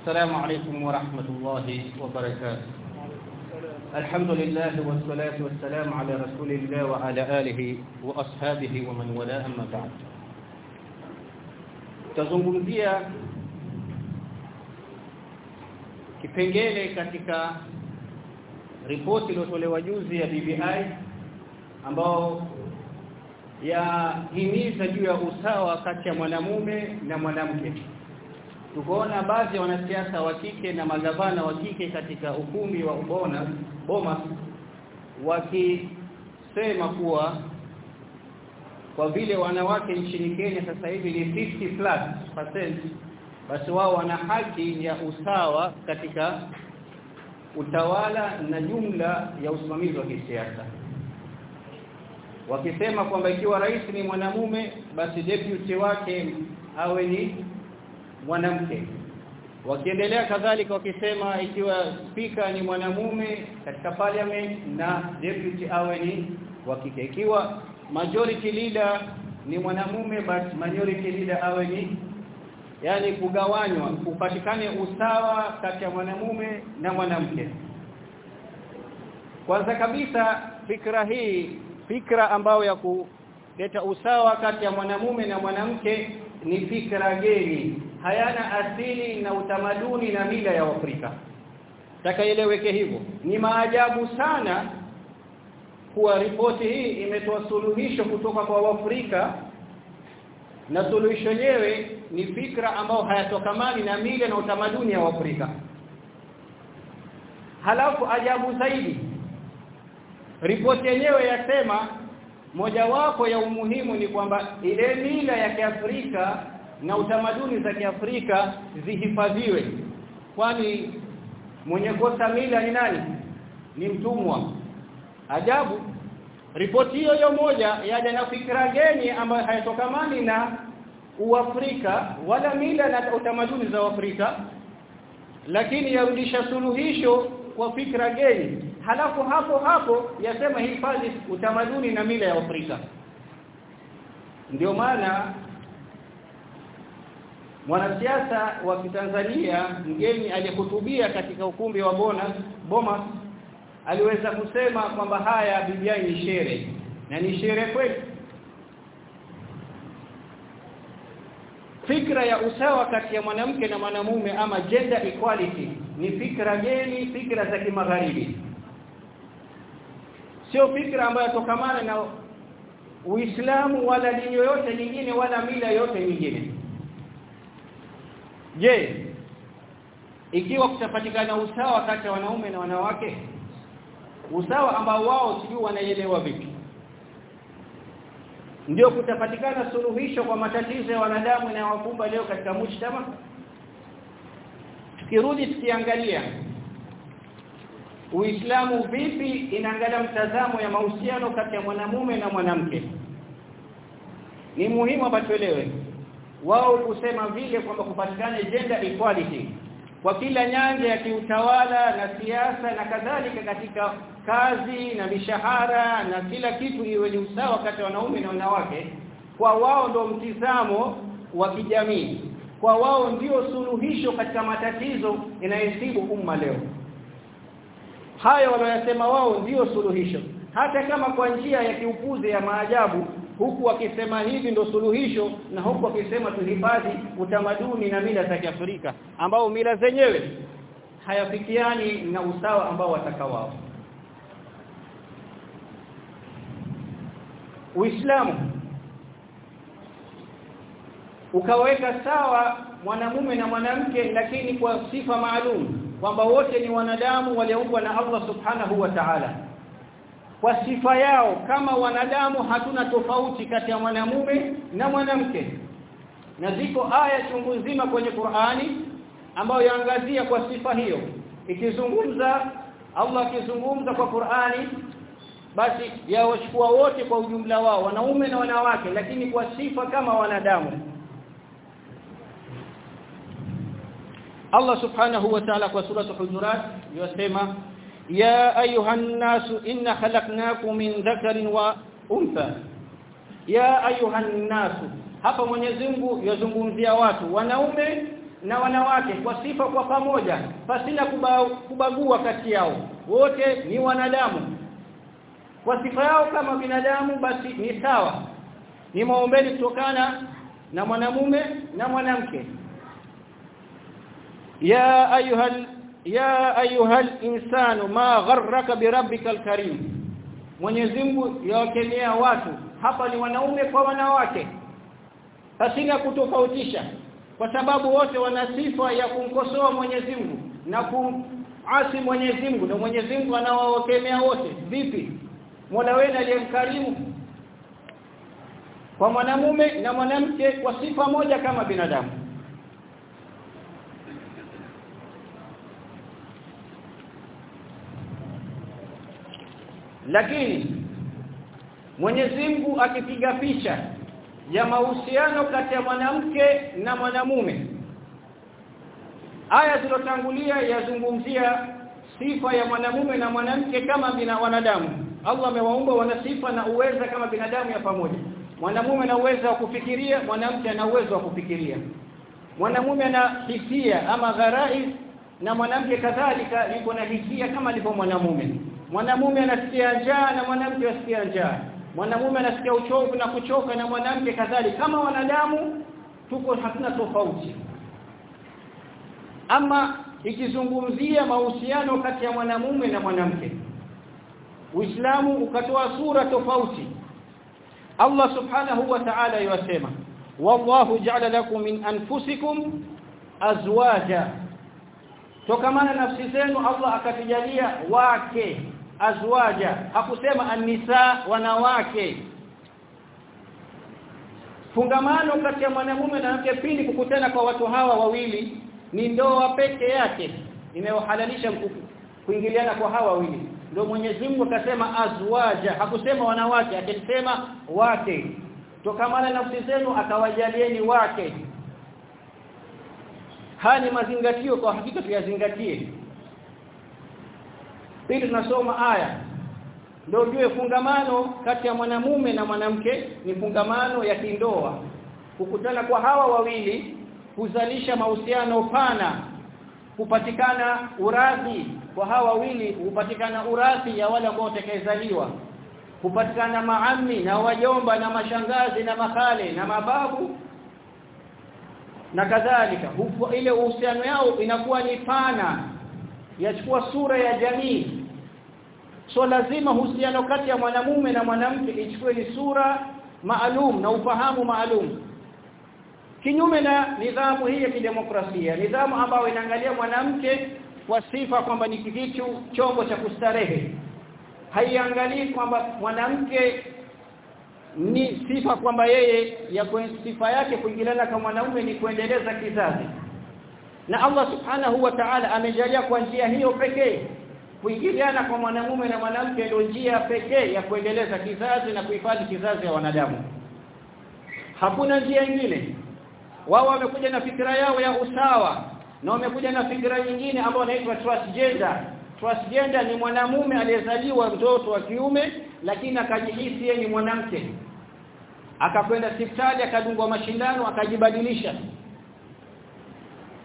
السلام عليكم ورحمة الله وبركاته الحمد لله والصلاة والسلام على رسول الله وعلى آله وأصحابه ومن ولا أما بعد تظنون ذي kipengele katika ripoti iliyotolewa juzi ya BBI ambao ya himiza juu ya usawa kati ya mwanamume na mwanamke. Tukoona baadhi ya wanasiasa wa kike na magavana wa kike katika ukumbi wa ubona boma wakisema kuwa kwa vile wanawake nchini Kenya sasa hivi ni 50 plus percent basi wao wana haki ya usawa katika utawala na jumla ya usimamizi wa kisiasa. Wakisema kwamba ikiwa rais ni mwanamume basi deputy wake awe ni mwanamke. Wakiendelea kadhalika wakisema ikiwa spika ni mwanamume katika parliament na deputy awe ni wa kike. Ikiwa majority leader ni mwanamume but minority leader awe ni yani kugawanywa upatikane usawa kati ya mwanamume na mwanamke. Kwanza kabisa fikra hii fikra ambayo ya kuleta usawa kati ya mwanamume na mwanamke ni fikra geni hayana asili na utamaduni na mila ya Afrika. Takaeleweke hivyo. Ni maajabu sana kuwa ripoti hii imetoa suluhisho kutoka kwa Waafrika na suluhisho yenyewe ni fikra ambayo hayatokamani na mila na utamaduni ya Afrika halafu ajabu zaidi ripoti yenyewe yasema mojawapo ya umuhimu ni kwamba ile mila ya Kiafrika na utamaduni za Kiafrika zihifadhiwe. Kwani mwenye kosa mila ni nani? Ni mtumwa. Ajabu. Ripoti hiyo hiyo moja yaja na fikra geni ambayo hayatokamani na uafrika wala mila na utamaduni za Afrika lakini yarudisha suluhisho kwa fikra geni. Halafu hapo hapo yasema hifadhi utamaduni na mila ya Afrika ndio maana mwanasiasa wa Kitanzania mgeni aliyehutubia katika ukumbi wa Bona Boma aliweza kusema kwamba haya BBI ni shere. Na ni shere kweli? Fikra ya usawa kati ya mwanamke na mwanamume ama gender equality ni fikra geni fikra za kimagharibi. Sio fikra ambayo tokamana na Uislamu wala dini yoyote nyingine wala mila yote nyingine je ikiwa kutapatikana usawa kati ya wanaume na wanawake usawa ambao wao sijui wanaelewa vipi? Ndio kutapatikana suluhisho kwa matatizo ya wanadamu na wakumba leo katika mujtama? Tukirudi tukiangalia Uislamu vipi inaangalia mtazamo ya mahusiano kati ya mwanamume na mwanamke? Ni muhimu hapa tuelewe wao kusema vile kwamba kupatikane gender equality kwa kila nyanja ya kiutawala na siasa na kadhalika katika kazi na mishahara na kila kitu iwe ni usawa kati ya wanaume na wanawake kwa wao ndio mtizamo wa kijamii. Kwa wao ndio suluhisho katika matatizo inayosibu umma leo. Hayo wanayosema wao ndio suluhisho. Hata kama kwa njia ya kiupuzi ya maajabu huku wakisema hivi ndo suluhisho na huku wakisema tuhifadhi utamaduni na mila za Kiafrika ambao mila zenyewe hayafikiani na usawa ambao watakawao Uislamu ukaweka sawa mwanamume na mwanamke lakini kwa sifa maalum kwamba wote ni wanadamu walioumbwa na Allah subhanahu wa ta'ala kwa sifa yao kama wanadamu hatuna tofauti kati ya mwanamume na mwanamke. Na ziko aya chungu nzima kwenye Qur'ani ambayo yaangazia kwa sifa hiyo. Ikizungumza Allah akizungumza kwa Qur'ani basi yawachukua wote kwa ujumla wao wanaume na wanawake lakini kwa sifa kama wanadamu. Allah subhanahu wa ta'ala kwa sura hujurat yasema ya ايها الناس inna خلقناكم من ذكر wa يا ya الناس hapa Mwenyezi Mungu yazungumzia watu wanaume na wanawake kwa sifa kwa pamoja pasina kubagua kati yao. Wote ni wanadamu. Kwa sifa yao kama binadamu basi ni sawa. Ni maombeni kutokana na mwanamume na mwanamke. Ya ayuhal ya ayuhal insanu ma gharraka birabbikal karim. Mwenyezi Mungu yawakemea watu. Hapa ni wanaume kwa wanawake. Pasina kutofautisha. Kwa sababu wote wana sifa ya kumkosoa Mwenyezi Mungu na kumasi Mwenyezi Mungu. Na Mwenyezi Mungu anawawakemea wote. Vipi? Mola wenu aliyemkarimu. Kwa mwanamume na mwanamke kwa sifa moja kama binadamu lakini Mwenyezi Mungu akipiga picha ya mahusiano kati ya mwanamke na mwanamume aya zilizotangulia yazungumzia sifa ya mwanamume na mwanamke kama bina wanadamu. Allah amewaumba wana sifa na uweza kama binadamu ya pamoja. Mwanamume ana uwezo wa kufikiria mwanamke ana uwezo wa kufikiria. Mwanamume ana hisia ama gharai na mwanamke kadhalika yuko na hisia kama alivyo mwanamume mwanamume anasikia njaa na mwanamke anasikia njaa. Mwanamume anasikia uchovu na kuchoka na mwanamke kadhalika. Kama wanadamu tuko hatuna tofauti. Ama ikizungumzia mahusiano kati ya mwanamume na mwanamke Uislamu ukatoa sura tofauti. Allah subhanahu wa ta'ala yasema wallahu ja'ala lakum min anfusikum azwaja. Tokamana nafsi zenu Allah akatijalia wake azwaja. Hakusema anisa wanawake. Fungamano kati ya mwanamume na mke pindi kukutana kwa watu hawa wawili ni ndoa peke yake inayohalalisha kuingiliana kwa hawa wawili. Ndio Mwenyezi Mungu akasema azwaja. Hakusema wanawake akisema wake. Tokamana nafsi zenu akawajalieni wake. Haya ni mazingatio kwa hakika tuyazingatie pili tunasoma aya. Ndio ujue fungamano kati ya mwanamume na mwanamke ni fungamano ya kindoa. Kukutana kwa hawa wawili huzalisha mahusiano pana. Kupatikana urathi kwa hawa wawili hupatikana urathi ya wale ambao watakayezaliwa. Kupatikana maami na wajomba na mashangazi na makale na mababu na kadhalika. Ile uhusiano yao inakuwa ni pana. Yachukua sura ya jamii so lazima uhusiano kati ya mwanamume na mwanamke ichukue ni sura maalum na ufahamu maalum. Kinyume na nidhamu hii ya kidemokrasia nidhamu ambayo inaangalia mwanamke kwa sifa kwamba ni kitu chombo cha kustarehe. Haiangalii kwamba mwanamke ni sifa kwamba yeye ya sifa yake kuingiliana kama mwanaume ni kuendeleza kizazi. Na Allah subhanahu wa ta'ala amejalia kwa njia hiyo pekee kuingiliana kwa mwanamume na mwanamke ndio njia pekee ya kuendeleza kizazi na kuhifadhi kizazi ya wanadamu. Hakuna njia nyingine. Wao wamekuja na fikira yao ya usawa na wamekuja na fikira nyingine ambayo inaitwa transgender. Transgender ni mwanamume aliyezaliwa mtoto wa kiume lakini akajihisi yeye ni mwanamke. Akakwenda hospitali akadungwa mashindano akajibadilisha.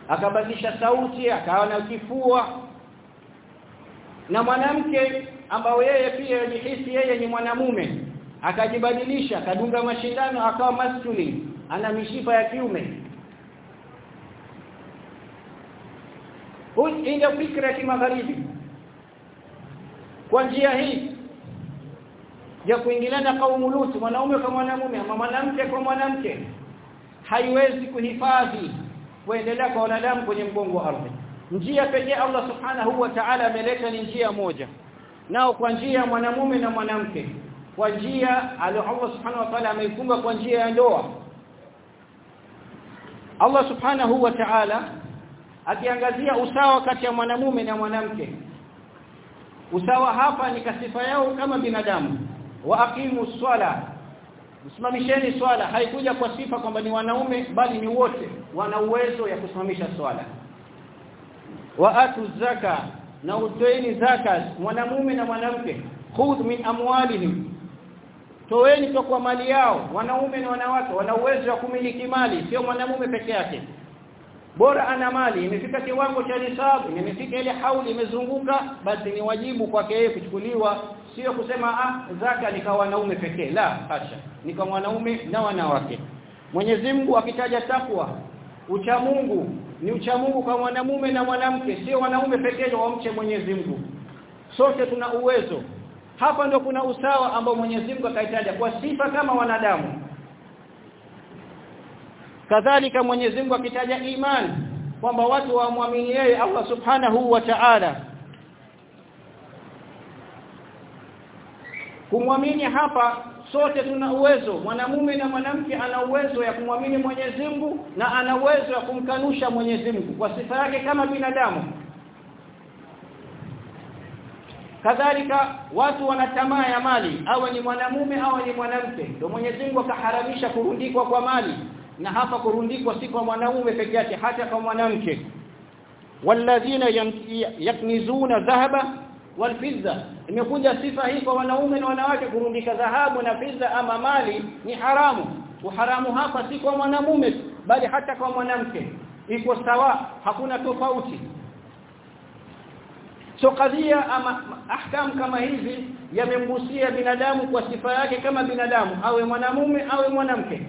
Akabadilisha sauti akawa na kifua na mwanamke ambao yeye pia yajihisi yeye ni mwanamume. Akajibadilisha akadunga mashindano akawa masculine ana mishipa ya kiume. Hii ndio fikra ya kimagharibi. Kwa njia hii ya kuingiliana kaumu Lut mwanaume kwa mwanamume ama mwanamke kwa mwanamke haiwezi kuhifadhi kuendelea kwa wanadamu kwenye mgongo wa ardhi njia pekee Allah subhanahu wa ta'ala ameleta ni njia moja. Nao kwa njia ya mwanamume na mwanamke kwa njia Allah subhanahu wa ta'ala ameifunga kwa njia ya ndoa. Allah subhanahu wa ta'ala akiangazia usawa kati ya mwanamume na mwanamke. Usawa hapa ni kasifa yao kama binadamu. Wa aqimu swala msimamisheni swala. Haikuja kwa sifa kwamba ni wanaume bali ni wote wana uwezo ya kusimamisha swala wa atu zaka na utoeni zaka mwanamume na mwanamke. Khudh min amwalihim. Toeni kwa mali yao wanaume na wanawake. Wana uwezo wa kumiliki mali sio mwanamume peke yake. Bora ana mali imefika kiwango cha nisabu imefika ile hauli imezunguka basi ni wajibu kwake yeye kuchukuliwa. Sio kusema ah zaka ni kwa wanaume pekee. La hasha. Ni kwa wanaume na wanawake. Mwenyezi Mungu akitaja takwa ucha Mungu ni ucha Mungu kwa mwanamume na mwanamke sio wanaume pekee wamche Mwenyezi Mungu. Sote tuna uwezo. Hapa ndio kuna usawa ambao Mwenyezi Mungu akaitaja kwa sifa kama wanadamu. Kadhalika Mwenyezi Mungu akitaja imani kwamba watu waamini yeye Allah Subhanahu wa Ta'ala. Kumwamini hapa sote tuna uwezo. Mwanamume na mwanamke ana uwezo ya kumwamini Mwenyezi Mungu na ana uwezo ya kumkanusha Mwenyezi Mungu kwa sifa yake kama binadamu. Kadhalika watu wana tamaa ya mali. Awe ni mwanamume awe ni mwanamke. Ndio Mwenyezi Mungu akaharamisha kurundikwa kwa mali. Na hapa kurundikwa si kwa mwanamume peke yake hata kwa mwanamke. Walladhina yaknizuna dhahaba walfidda imekuja sifa hii kwa wanaume na wanawake kurundika dhahabu na fidda ama mali ni haramu. Uharamu hapa si kwa mwanamume bali hata kwa mwanamke. Iko sawa hakuna tofauti. So kadhia ama ahkam kama hizi yamemgusia binadamu kwa sifa yake kama binadamu awe mwanamume awe mwanamke.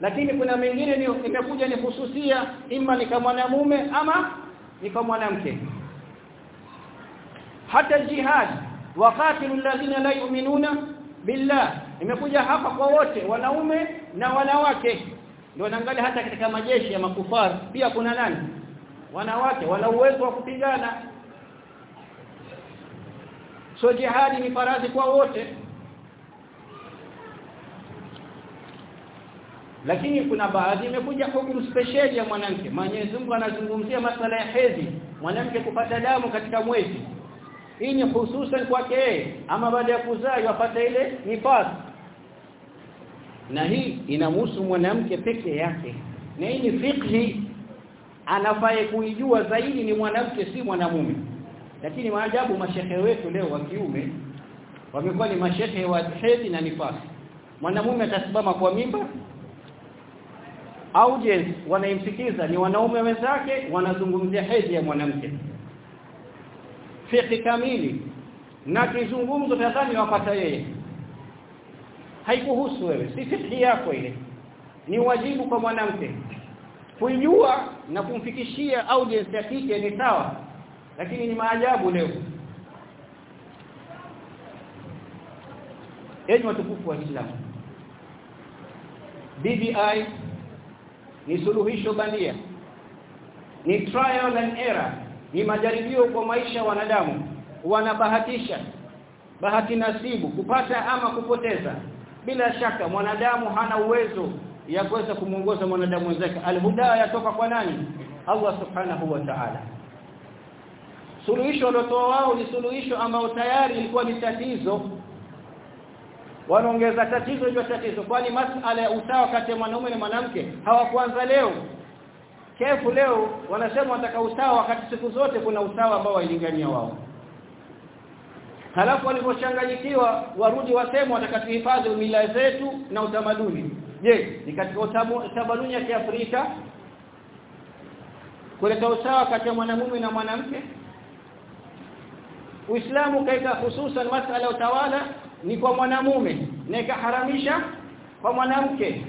Lakini kuna mengine imekuja ni hususia ima ni kama mwanamume ama ni kwa mwanamke hata jihad waqatilu alladhina la yu'minuna billah. Imekuja hapa kwa wote wanaume na wanawake. Ndio naangalia hata katika majeshi ya makufar. Pia kuna nani? Wanawake wana uwezo wa kupigana. So jihadi ni faradhi kwa wote. Lakini kuna baadhi imekuja hukumu special ya mwanamke. Mwenyezi Mungu anazungumzia masala ya hedhi. Mwanamke kupata damu katika mwezi hii ni hususan kwake ama baada ya kuzaa yapata ile nifasi na hii inamhusu mwanamke peke yake. Na hii ni fikhi anafaye kuijua zaidi ni mwanamke si mwanamume. Lakini maajabu mashehe wetu leo wa kiume wamekuwa ni mashehe wa hedhi na nifasi. Mwanamume atasimama kwa mimba audience wanaimsikiza. Ni wanaume wenzake wanazungumzia hedhi ya mwanamke fiqh kamili. Na kizungumzo tadhani wapata yeye. Haikuhusu wewe si fiqh yako ile. Ni wajibu kwa mwanamke kuijua na kumfikishia audience ya kike ni sawa lakini ni maajabu leo. Enyi watukufu wa Islam BBI ni suluhisho bandia. Ni trial and error ni majaribio kwa maisha wanadamu. Wanabahatisha bahati nasibu kupata ama kupoteza. Bila shaka mwanadamu hana uwezo ya kuweza kumuongoza mwanadamu wenzake alhuda yatoka kwa nani? Allah subhanahu wa ta'ala. Suluhisho waliotoa wao ni suluhisho ambao tayari ilikuwa ni tatizo. Wanaongeza tatizo hiyo tatizo. Kwani masuala ya usawa kati ya mwanaume na mwanamke hawakuanza leo kefu leo wanasema wataka usawa wakati siku zote kuna usawa ambao wailingania wao. Halafu walipochanganyikiwa warudi wasema watakatuhifadhi mila zetu na utamaduni. Je ni katika utamaduni ya Kiafrika kuleta usawa kati ya mwanamume na mwanamke? Uislamu kaika hususan masala ya utawala ni kwa mwanamume na ikaharamisha kwa mwanamke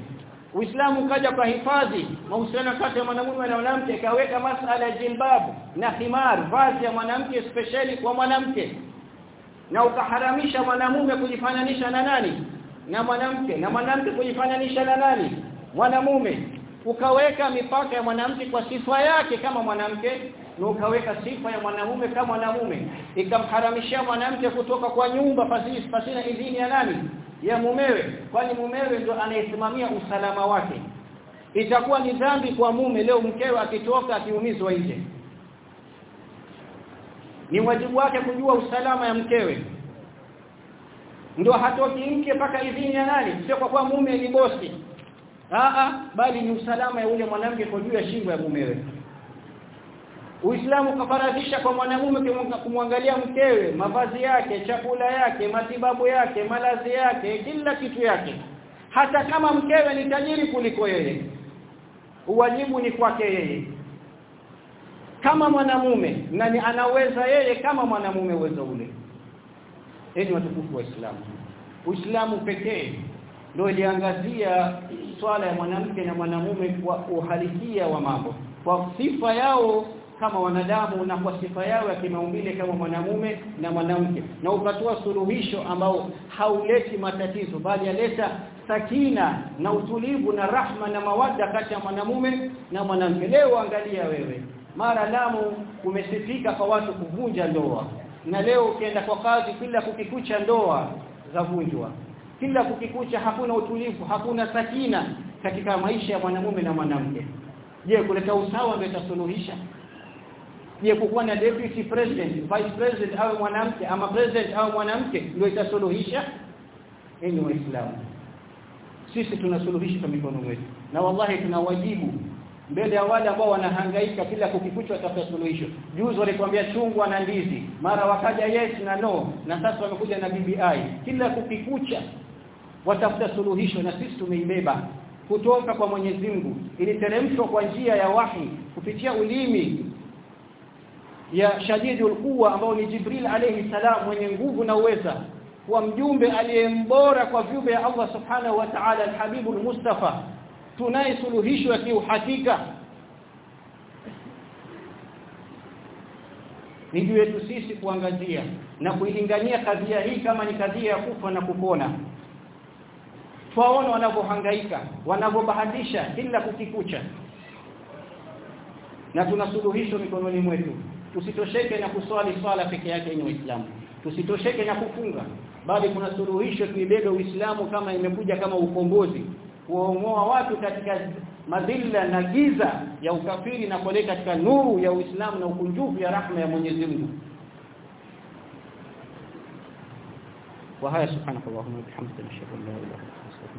Uislamu kaja kwa hifadhi mahusiano kati ya mwanamume na mwanamke kaweka masala ya jilbabu na himar vazi ya mwanamke especially kwa mwanamke. Na ukaharamisha mwanamume kujifananisha na nani? Na mwanamke. Na mwanamke kujifananisha na nani? Mwanamume. Ukaweka mipaka ya mwanamke kwa sifa yake kama mwanamke na ukaweka sifa ya mwanamume kama mwanamume. Ikamharamishia mwanamke kutoka kwa nyumba pasina idhini ya nani ya mumewe kwani mumewe ndo anayesimamia usalama wake. Itakuwa ni dhambi kwa mume leo mkewe akitoka akiumizwa nje. Ni wajibu wake kujua usalama ya mkewe. Ndio hatoki mke mpaka idhini ya nani? Sio kwa kuwa mume ni bosi. A bali ni usalama ya ule mwanamke kwa juu ya shingo ya mumewe Uislamu kafaradhisha kwa mwanamume kumwangalia mkewe, mavazi yake, chakula yake, matibabu yake, malazi yake, kila kitu yake. Hata kama mkewe ni tajiri kuliko yeye. Uwajibu ni kwake yeye. kama mwanamume na ni anaweza yeye kama mwanamume uwezo ule enyi watukufu wa Uislamu Uislamu pekee ndio iliangazia swala ya mwanamke na mwanamume kwa uhalisia wa mambo kwa sifa yao kama wanadamu na kwa sifa yao ya kimaumbile kama mwanamume na mwanamke. Na ukatoa suluhisho ambao hauleti matatizo bali yaleta sakina na utulivu na rahma na mawadda kati ya mwanamume na mwanamke. Leo angalia wewe mara Lamu kumesifika kwa watu kuvunja ndoa na leo ukienda kwa kazi kila kukikucha ndoa zavunjwa. Kila kukikucha hakuna utulivu hakuna sakina katika maisha ya mwanamume na mwanamke. Je kuleta usawa ndio itasuluhisha je kukuwa na deputy president vice president au mwanamke ama president au mwanamke ndio itasuluhisha enyi waislamu. Sisi tunasuluhisha kwa mikono yetu. Na wallahi tuna wajibu mbele ya wale ambao wanahangaika kila kukikuchwa tafuta suluhisho. Juzi walikwambia chungwa na ndizi mara wakaja yes na no na sasa wamekuja na BBI kila kukikucha watafuta suluhisho na sisi tumeibeba. Kutoka kwa Mwenyezi Mungu. Iliteremshwa kwa njia ya wahi kupitia ulimi ya shadidul quwa ambao ni Jibril alayhi salam mwenye nguvu na uweza kwa mjumbe aliyembora kwa viumbe ya Allah subhanahu wa ta'ala alhabibul mustafa. Tunaye suluhisho ya kiuhakika. Ni juu yetu sisi kuangazia na kuilingania kadhia hii kama ni kadhia ya kufa na kupona. Twaona wanavyohangaika wanavyobahatisha kila kukikucha. Na tuna suluhisho mikononi mwetu tusitosheke na kuswali swala peke yake yenye Uislamu. Tusitosheke na kufunga. Bali kuna suluhisho tuibebe Uislamu kama imekuja kama ukombozi. Kuongoa watu katika madhila na giza ya ukafiri na kuleta katika nuru ya Uislamu na ukunjufu ya rahma ya Mwenyezi Mungu. Wa haya subhanakallahumma wa bihamdika wa anta